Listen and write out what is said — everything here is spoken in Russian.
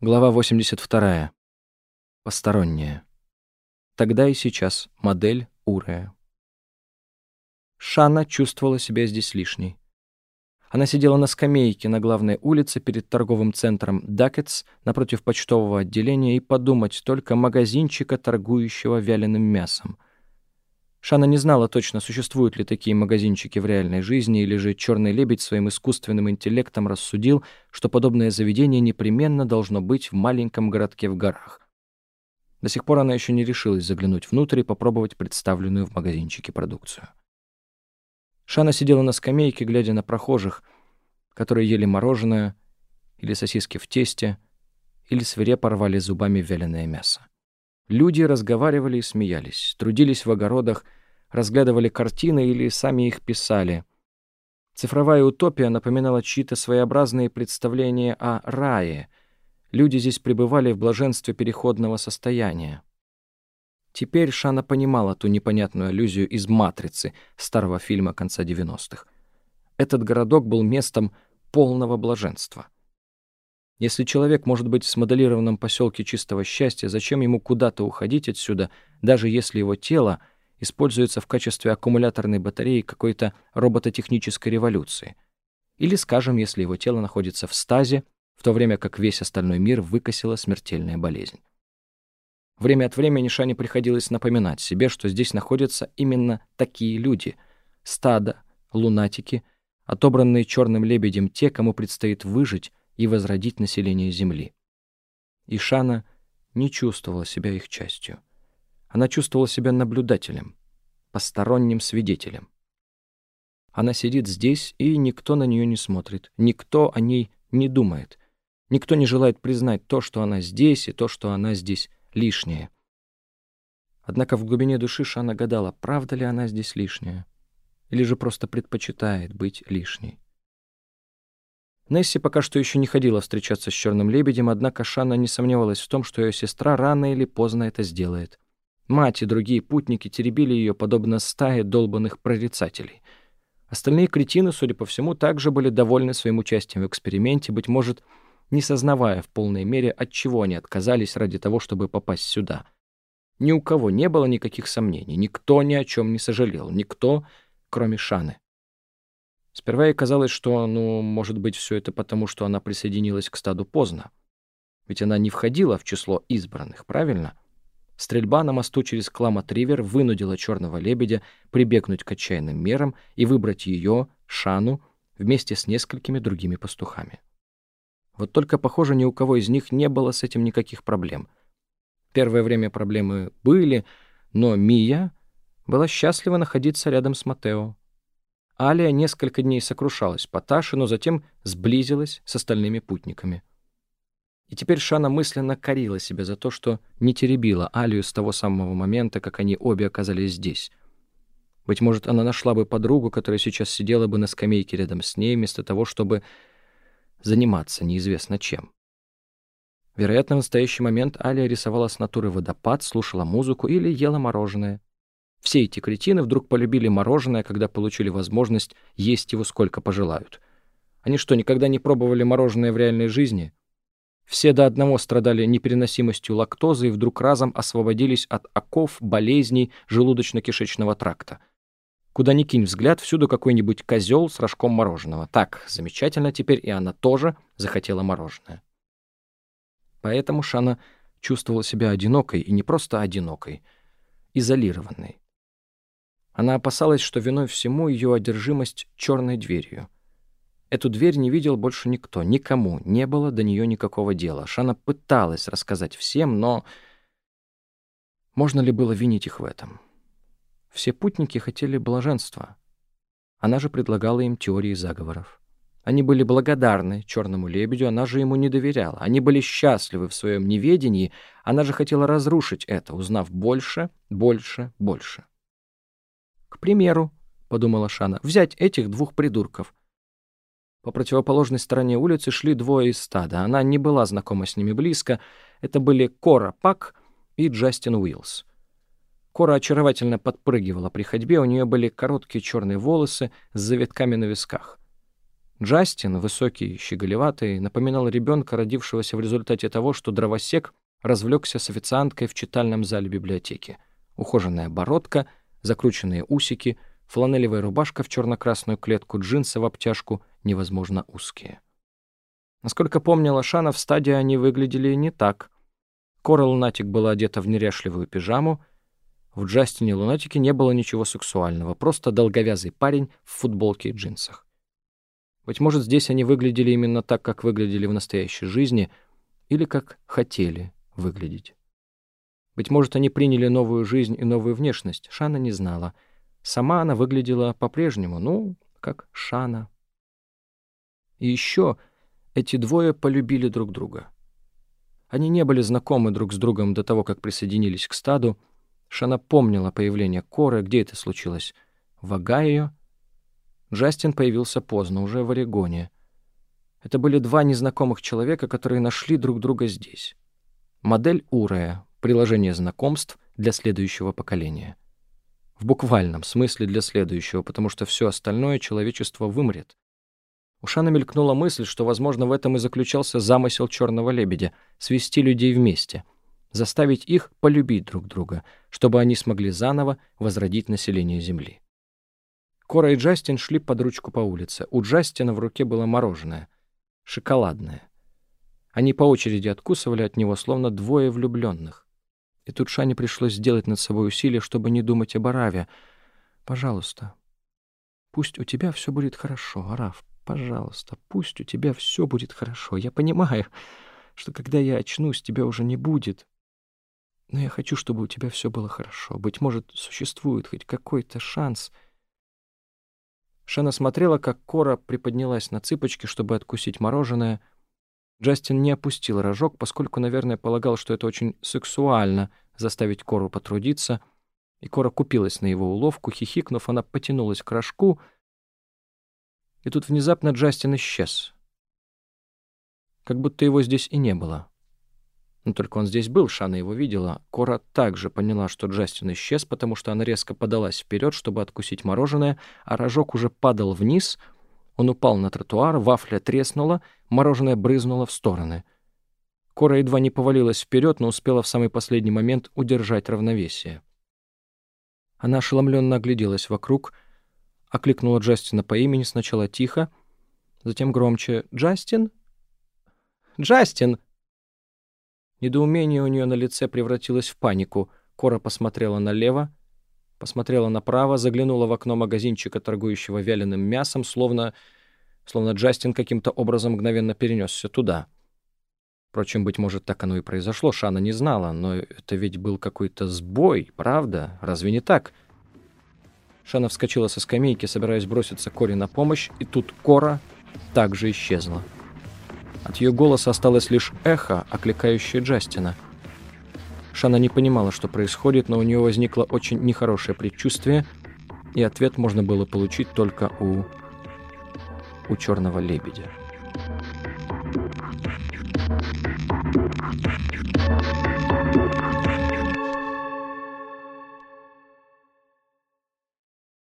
Глава 82. Посторонняя. Тогда и сейчас. Модель Урея. Шана чувствовала себя здесь лишней. Она сидела на скамейке на главной улице перед торговым центром Дакетс напротив почтового отделения и подумать только магазинчика, торгующего вяленым мясом — Шана не знала точно, существуют ли такие магазинчики в реальной жизни, или же черный лебедь своим искусственным интеллектом рассудил, что подобное заведение непременно должно быть в маленьком городке в горах. До сих пор она еще не решилась заглянуть внутрь и попробовать представленную в магазинчике продукцию. Шана сидела на скамейке, глядя на прохожих, которые ели мороженое или сосиски в тесте, или свирепо рвали зубами вяленое мясо. Люди разговаривали и смеялись, трудились в огородах, разглядывали картины или сами их писали. Цифровая утопия напоминала чьи-то своеобразные представления о рае. Люди здесь пребывали в блаженстве переходного состояния. Теперь Шана понимала ту непонятную аллюзию из «Матрицы» старого фильма конца 90-х. Этот городок был местом полного блаженства — если человек может быть в смоделированном поселке чистого счастья, зачем ему куда-то уходить отсюда, даже если его тело используется в качестве аккумуляторной батареи какой-то робототехнической революции? Или, скажем, если его тело находится в стазе, в то время как весь остальной мир выкосила смертельная болезнь. Время от времени Шане приходилось напоминать себе, что здесь находятся именно такие люди — стадо, лунатики, отобранные черным лебедем те, кому предстоит выжить, и возродить население Земли. Ишана не чувствовала себя их частью. Она чувствовала себя наблюдателем, посторонним свидетелем. Она сидит здесь, и никто на нее не смотрит, никто о ней не думает, никто не желает признать то, что она здесь, и то, что она здесь лишняя. Однако в глубине души Шана гадала, правда ли она здесь лишняя, или же просто предпочитает быть лишней. Несси пока что еще не ходила встречаться с черным лебедем, однако Шана не сомневалась в том, что ее сестра рано или поздно это сделает. Мать и другие путники теребили ее, подобно стае долбанных прорицателей. Остальные кретины, судя по всему, также были довольны своим участием в эксперименте, быть может, не сознавая в полной мере, от чего они отказались ради того, чтобы попасть сюда. Ни у кого не было никаких сомнений, никто ни о чем не сожалел, никто, кроме Шаны. Сперва ей казалось, что, ну, может быть, все это потому, что она присоединилась к стаду поздно. Ведь она не входила в число избранных, правильно? Стрельба на мосту через Кламат-Ривер вынудила черного лебедя прибегнуть к отчаянным мерам и выбрать ее, Шану, вместе с несколькими другими пастухами. Вот только, похоже, ни у кого из них не было с этим никаких проблем. Первое время проблемы были, но Мия была счастлива находиться рядом с Матео. Алия несколько дней сокрушалась по Таше, но затем сблизилась с остальными путниками. И теперь Шана мысленно корила себя за то, что не теребила Алию с того самого момента, как они обе оказались здесь. Быть может, она нашла бы подругу, которая сейчас сидела бы на скамейке рядом с ней, вместо того, чтобы заниматься неизвестно чем. Вероятно, в настоящий момент Алия рисовала с натуры водопад, слушала музыку или ела мороженое. Все эти кретины вдруг полюбили мороженое, когда получили возможность есть его сколько пожелают. Они что, никогда не пробовали мороженое в реальной жизни? Все до одного страдали непереносимостью лактозы и вдруг разом освободились от оков, болезней желудочно-кишечного тракта. Куда ни кинь взгляд, всюду какой-нибудь козел с рожком мороженого. Так, замечательно, теперь и она тоже захотела мороженое. Поэтому Шана чувствовала себя одинокой, и не просто одинокой, изолированной. Она опасалась, что виной всему ее одержимость черной дверью. Эту дверь не видел больше никто, никому, не было до нее никакого дела. Шана пыталась рассказать всем, но... Можно ли было винить их в этом? Все путники хотели блаженства. Она же предлагала им теории заговоров. Они были благодарны черному лебедю, она же ему не доверяла. Они были счастливы в своем неведении, она же хотела разрушить это, узнав больше, больше, больше. К примеру, — подумала Шана, — взять этих двух придурков. По противоположной стороне улицы шли двое из стада. Она не была знакома с ними близко. Это были Кора Пак и Джастин Уиллс. Кора очаровательно подпрыгивала при ходьбе, у нее были короткие черные волосы с завитками на висках. Джастин, высокий, щеголеватый, напоминал ребенка, родившегося в результате того, что дровосек развлекся с официанткой в читальном зале библиотеки. Ухоженная бородка, закрученные усики, фланелевая рубашка в черно-красную клетку, джинсы в обтяжку, невозможно узкие. Насколько помнила Шана, в стадии они выглядели не так. Кора Лунатик была одета в неряшливую пижаму. В Джастине Лунатике не было ничего сексуального, просто долговязый парень в футболке и джинсах. Быть может, здесь они выглядели именно так, как выглядели в настоящей жизни, или как хотели выглядеть. Быть может, они приняли новую жизнь и новую внешность. Шана не знала. Сама она выглядела по-прежнему, ну, как Шана. И еще эти двое полюбили друг друга. Они не были знакомы друг с другом до того, как присоединились к стаду. Шана помнила появление Коры, где это случилось. В Огайо. Джастин появился поздно, уже в Орегоне. Это были два незнакомых человека, которые нашли друг друга здесь. Модель Урея, приложение знакомств для следующего поколения. В буквальном смысле для следующего, потому что все остальное человечество вымрет. У Шана мелькнула мысль, что, возможно, в этом и заключался замысел черного лебедя — свести людей вместе, заставить их полюбить друг друга, чтобы они смогли заново возродить население Земли. Кора и Джастин шли под ручку по улице. У Джастина в руке было мороженое. Шоколадное. Они по очереди откусывали от него, словно двое влюбленных. И тут Шане пришлось сделать над собой усилие, чтобы не думать об Араве. «Пожалуйста, пусть у тебя все будет хорошо, Араф. Пожалуйста, пусть у тебя все будет хорошо. Я понимаю, что когда я очнусь, тебя уже не будет. Но я хочу, чтобы у тебя все было хорошо. Быть может, существует хоть какой-то шанс. Шана смотрела, как Кора приподнялась на цыпочки, чтобы откусить мороженое. Джастин не опустил рожок, поскольку, наверное, полагал, что это очень сексуально заставить Кору потрудиться. И Кора купилась на его уловку. Хихикнув, она потянулась к рожку — и тут внезапно Джастин исчез. Как будто его здесь и не было. Но только он здесь был, Шана его видела. Кора также поняла, что Джастин исчез, потому что она резко подалась вперед, чтобы откусить мороженое, а рожок уже падал вниз. Он упал на тротуар, вафля треснула, мороженое брызнуло в стороны. Кора едва не повалилась вперед, но успела в самый последний момент удержать равновесие. Она ошеломленно огляделась вокруг — окликнула Джастина по имени сначала тихо, затем громче. «Джастин? Джастин!» Недоумение у нее на лице превратилось в панику. Кора посмотрела налево, посмотрела направо, заглянула в окно магазинчика, торгующего вяленым мясом, словно, словно Джастин каким-то образом мгновенно перенесся туда. Впрочем, быть может, так оно и произошло, Шана не знала, но это ведь был какой-то сбой, правда? Разве не так?» Шана вскочила со скамейки, собираясь броситься Коре на помощь, и тут Кора также исчезла. От ее голоса осталось лишь эхо, окликающее Джастина. Шана не понимала, что происходит, но у нее возникло очень нехорошее предчувствие, и ответ можно было получить только у... у черного лебедя.